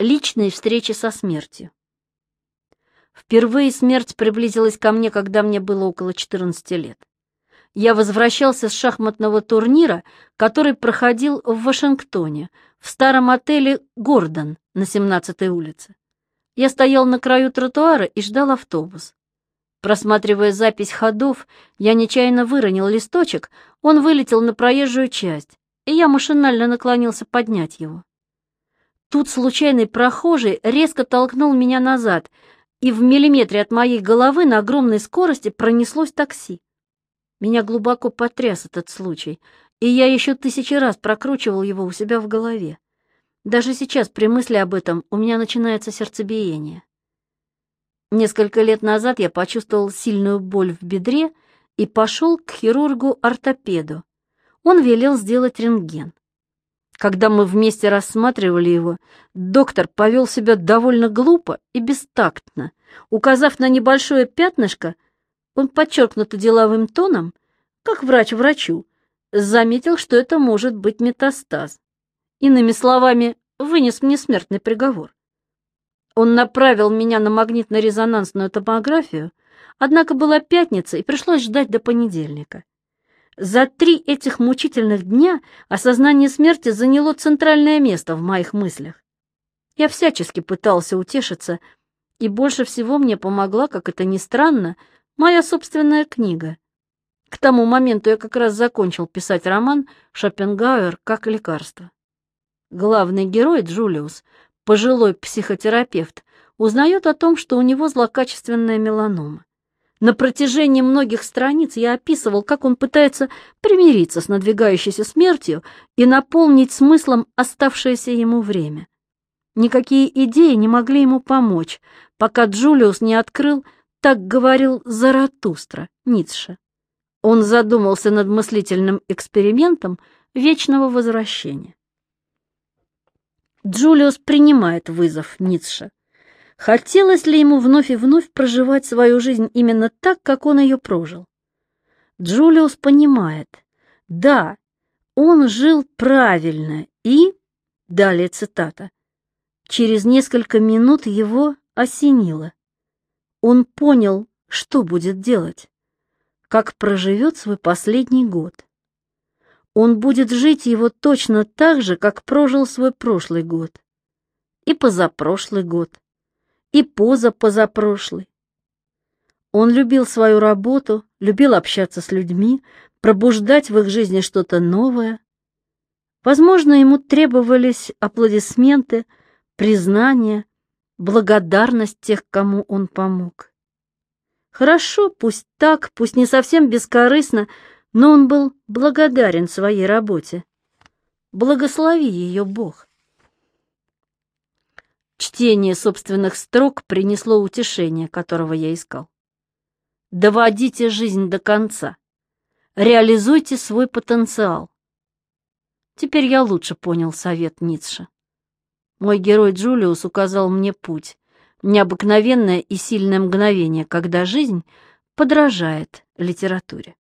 Личные встречи со смертью. Впервые смерть приблизилась ко мне, когда мне было около 14 лет. Я возвращался с шахматного турнира, который проходил в Вашингтоне, в старом отеле «Гордон» на 17-й улице. Я стоял на краю тротуара и ждал автобус. Просматривая запись ходов, я нечаянно выронил листочек, он вылетел на проезжую часть, и я машинально наклонился поднять его. Тут случайный прохожий резко толкнул меня назад, и в миллиметре от моей головы на огромной скорости пронеслось такси. Меня глубоко потряс этот случай, и я еще тысячи раз прокручивал его у себя в голове. Даже сейчас при мысли об этом у меня начинается сердцебиение. Несколько лет назад я почувствовал сильную боль в бедре и пошел к хирургу-ортопеду. Он велел сделать рентген. Когда мы вместе рассматривали его, доктор повел себя довольно глупо и бестактно. Указав на небольшое пятнышко, он подчеркнуто деловым тоном, как врач врачу, заметил, что это может быть метастаз. Иными словами, вынес мне смертный приговор. Он направил меня на магнитно-резонансную томографию, однако была пятница, и пришлось ждать до понедельника. За три этих мучительных дня осознание смерти заняло центральное место в моих мыслях. Я всячески пытался утешиться, и больше всего мне помогла, как это ни странно, моя собственная книга. К тому моменту я как раз закончил писать роман «Шопенгауэр как лекарство». Главный герой Джулиус, пожилой психотерапевт, узнает о том, что у него злокачественная меланома. На протяжении многих страниц я описывал, как он пытается примириться с надвигающейся смертью и наполнить смыслом оставшееся ему время. Никакие идеи не могли ему помочь, пока Джулиус не открыл «Так говорил Заратустра» Ницше. Он задумался над мыслительным экспериментом вечного возвращения. Джулиус принимает вызов Ницше. Хотелось ли ему вновь и вновь проживать свою жизнь именно так, как он ее прожил? Джулиус понимает, да, он жил правильно и... Далее цитата. Через несколько минут его осенило. Он понял, что будет делать, как проживет свой последний год. Он будет жить его точно так же, как прожил свой прошлый год и позапрошлый год и поза-позапрошлый. Он любил свою работу, любил общаться с людьми, пробуждать в их жизни что-то новое. Возможно, ему требовались аплодисменты, признание, благодарность тех, кому он помог. Хорошо, пусть так, пусть не совсем бескорыстно, но он был благодарен своей работе. Благослови ее Бог. Чтение собственных строк принесло утешение, которого я искал. Доводите жизнь до конца. Реализуйте свой потенциал. Теперь я лучше понял совет Ницше. Мой герой Джулиус указал мне путь, необыкновенное и сильное мгновение, когда жизнь подражает литературе.